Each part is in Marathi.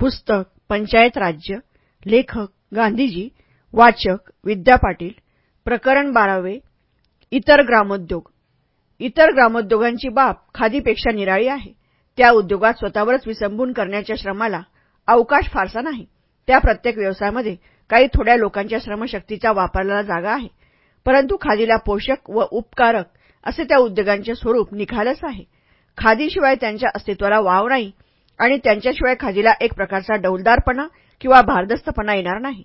पुस्तक पंचायत राज्य लेखक गांधीजी वाचक विद्या पाटील प्रकरण बारावे इतर ग्रामोद्योग. इतर ग्रामोद्योगांची बाब खादीपेक्षा निराळी आहे. त्या उद्योगात स्वतःवरच विसंबून करण्याच्या श्रमाला अवकाश फारसा नाही. त्या प्रत्येक व्यवसायामध्ये काही थोड्या लोकांच्या श्रमशक्तीचा वापरलेला जागा आहे. परंतु खादीला पोषक व उपकारक असे त्या उद्योगांचे स्वरूप निखालस आहे. खादीशिवाय त्यांच्या अस्तित्वाला वाव नाही आणि त्यांच्याशिवाय खाजीला एक प्रकारचा डौलदारपणा किंवा भारदस्तपणा येणार नाही.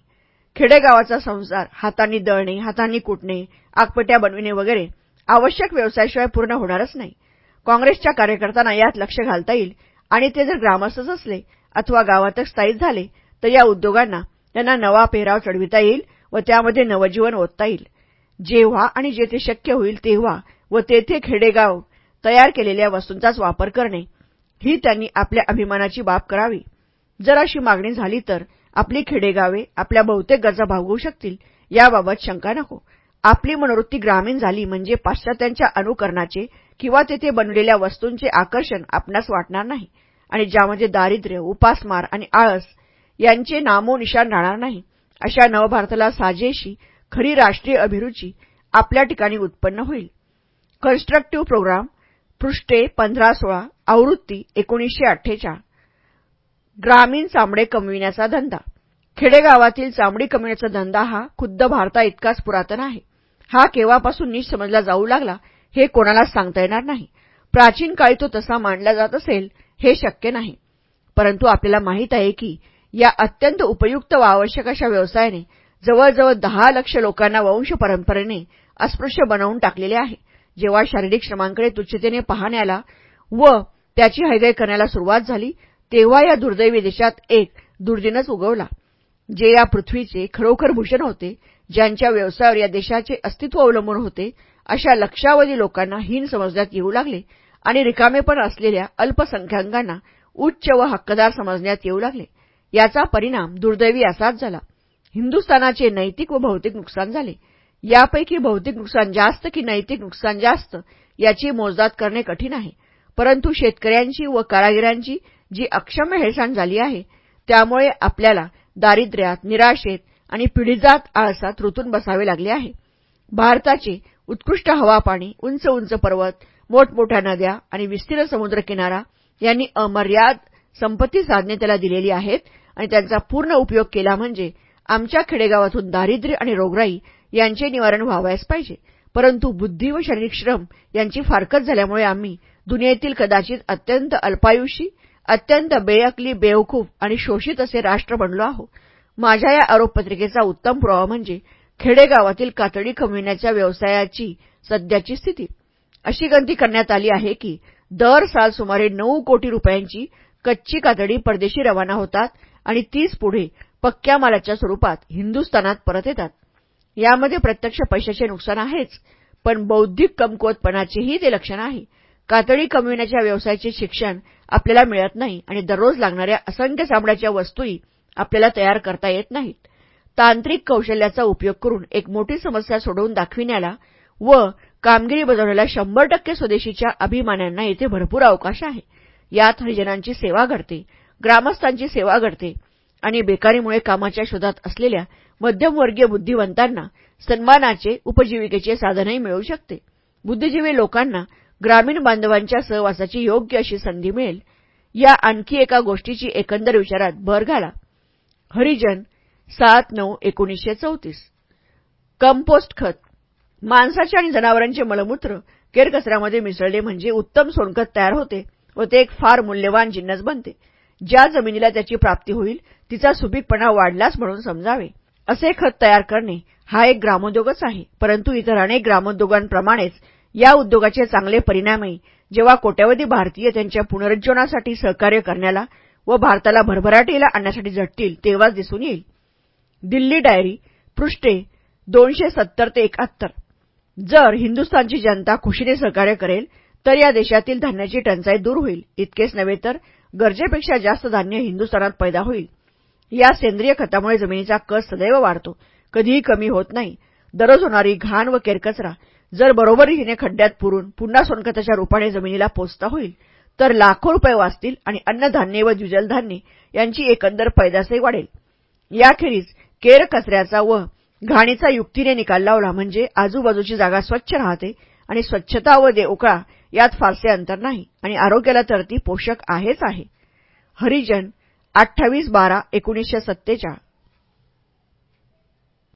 खेडेगावाचा संसार हातांनी दळणे हातांनी कुटणे आगपट्या बनविणे वगैरे आवश्यक व्यवसायाशिवाय पूर्ण होणारच नाही. काँग्रेसच्या कार्यकर्त्यांना यात लक्ष घालता येईल आणि ते जर ग्रामस्थच असले अथवा गावातच स्थायिक झाले तर या उद्योगांना त्यांना नवा पेहराव चढविता येईल व त्यामध्ये नवजीवन ओतता येईल. जेव्हा आणि जेथे शक्य होईल तेव्हा व तेथे खेडेगाव तयार केलेल्या वस्तूंचाच वापर करणे ही त्यांनी आपल्या अभिमानाची बाब करावी. जर अशी मागणी झाली तर आपली खेडेगावे आपल्या बहुतेक गरजा भागवू शकतील याबाबत शंका नको. आपली मनोवृत्ती ग्रामीण झाली म्हणजे पाश्चात्यांच्या अनुकरणाचे किंवा तेथे बनवलेल्या वस्तूंचे आकर्षण आपणास वाटणार नाही आणि ज्यामध्ये दारिद्र्य उपासमार आणि आळस यांचे नामोनिशान राहणार नाही अशा नवभारताला साजेशी खरी राष्ट्रीय अभिरुची आपल्या ठिकाणी उत्पन्न होईल. कन्स्ट्रक्टिव्ह प्रोग्राम पृष्ठे पंधरा सोळा आवृत्ती एकोणीसशे अठ्ठेचाळ. ग्रामीण चामडे कमविण्याचा धंदा. खेडेगावातील चामडी कमविण्याचा धंदा हा खुद्द भारता इतकाच पुरातन आहे. हा केव्हापासून नीट समजला जाऊ लागला हे कोणालाच सांगता येणार नाही. प्राचीन काळी तो तसा मांडला जात असेल हे शक्य नाही. परंतु आपल्याला माहीत आहे की या अत्यंत उपयुक्त व आवश्यक अशा व्यवसायाने जवळजवळ दहा लक्ष लोकांना वंश परंपरेने अस्पृश्य बनवून टाकलेले आहे. जेव्हा शारीरिक श्रमांकडे तुच्छतेने पाहण्याला व त्याची हैगय करण्याला सुरुवात झाली तेव्हा या दुर्दैवी देशात एक दुर्दिनच उगवला जे या पृथ्वीचे खरोखर भूषण होते ज्यांच्या व्यवसायावर या देशाचे अस्तित्व अवलंबून होते अशा लक्षावधी लोकांना हीन समजण्यात येऊ लागले आणि रिकामेपण असलेल्या अल्पसंख्याकांना उच्च व हक्कदार समजण्यात येऊ लागले. याचा परिणाम दुर्दैवी असाच झाला. हिंदुस्थानाचे नैतिक व भौतिक नुकसान झाले. यापैकी भौतिक नुकसान जास्त की नैतिक नुकसान जास्त याची मोजदात करणे कठीण आहे. परंतु शेतकऱ्यांची व कारागिरांची जी अक्षम्य हेळसांड झाली आहे त्यामुळे आपल्याला दारिद्र्यात निराशेत आणि पिढीजात आळसात ऋतून बसावे लागले आहे. भारताचे उत्कृष्ट हवापाणी उंच उंच पर्वत मोठमोठ्या नद्या आणि विस्तीर्ण समुद्रकिनारा यांनी अमर्याद संपत्ती साधने त्याला दिलेली आहेत आणि त्यांचा पूर्ण उपयोग केला म्हणजे आमच्या खेडेगावातून दारिद्र्य आणि रोगराई यांचे निवारण व्हावयास पाहिजे. परंतु बुद्धी व शारीरिक श्रम यांची फारकत झाल्यामुळे आम्ही दुनियेतील कदाचित अत्यंत अल्पायुषी अत्यंत बेअकली बेवकूफ आणि शोषित असे राष्ट्र बनलो आहोत. माझ्या या आरोपपत्रिकेचा उत्तम पुरावा म्हणजे खेडेगावातील कातडी कमविण्याच्या व्यवसायाची सध्याची स्थिती. अशी गंती करण्यात आली आहे की दर साल सुमारे नऊ कोटी रुपयांची कच्ची कातडी परदेशी रवाना होतात आणि तीच पुढे पक्क्या मालाच्या स्वरूपात हिंदुस्थानात परत येतात. यामध्ये प्रत्यक्ष पैशाचे नुकसान आहेच पण बौद्धिक कमकुवतपणाचेही ते लक्षण आहे. कातडी कमविण्याच्या व्यवसायाचे शिक्षण आपल्याला मिळत नाही आणि दररोज लागणाऱ्या असंख्य चामड्याच्या वस्तूही आपल्याला तयार करता येत नाहीत. तांत्रिक कौशल्याचा उपयोग करून एक मोठी समस्या सोडवून दाखविण्याला व कामगिरी बजावण्याला शंभर टक्के स्वदेशीच्या अभिमानांना येथे भरपूर अवकाश आहे. यात हरिजनांची सेवा घडते ग्रामस्थांची सेवा घडते आणि बेकारीमुळे कामाच्या शोधात असलेल्या मध्यमवर्गीय बुद्धिवंतांना सन्मानाचे उपजीविकेचे साधनही मिळू शकते. बुद्धिजीवी लोकांना ग्रामीण बांधवांच्या सहवासाची योग्य अशी संधी मिळेल. या आणखी एका गोष्टीची एकंदर विचारात भर घाला. हरिजन सात नऊ एकोणीसशे चौतीस. कंपोस्ट खत. माणसाचे आणि जनावरांचे मलमूत्र केरकचऱ्यामध्ये मिसळले म्हणजे उत्तम सोनखत तयार होते व ते एक फार मूल्यवान जिन्नस बनते. ज्या जमिनीला त्याची प्राप्ती होईल तिचा सुपीकपणा वाढलाच म्हणून समजावे. असे खत तयार करणे हा एक ग्रामोद्योगच आहे. परंतु इतर अनेक ग्रामोद्योगांप्रमाणेच या उद्योगाचे चांगले परिणामही जेव्हा कोट्यवधी भारतीय त्यांच्या पुनरुज्जीवनासाठी सहकार्य करण्याला व भारताला भरभराटीला आणण्यासाठी झटतील तेव्हाच दिसून येईल. दिल्ली डायरी पृष्ठे दोनशे सत्तर ते एकाहत्तर. जर हिंदुस्थानची जनता खुशीने सहकार्य करेल तर या देशातील धान्याची टंचाई दूर होईल. इतकेच नव्हे तर गरजेपेक्षा जास्त धान्य हिंदुस्थानात पैदा होईल. या सेंद्रिय खतामुळे जमिनीचा कस सदैव वाढतो. कधीही कमी होत नाही. दररोज होणारी घाण व केरकचरा जर बरोबरीने खड्ड्यात पुरून पुन्हा सोनखताच्या रूपाने जमिनीला पोचता होईल तर लाखो रुपये वाचतील आणि अन्नधान्ये व द्विजल धान्ये यांची एकंदर पैदासही वाढेल. याखेरीज केर कचऱ्याचा व घाणीचा युक्तीने निकाल लावला म्हणजे आजूबाजूची जागा स्वच्छ राहते आणि स्वच्छता व देवकळा यात फारसे अंतर नाही आणि आरोग्याला तर ती पोषक आहेच आहे. हरिजन अठ्ठावीस बारा एकोणीसशे सत्तेचाळ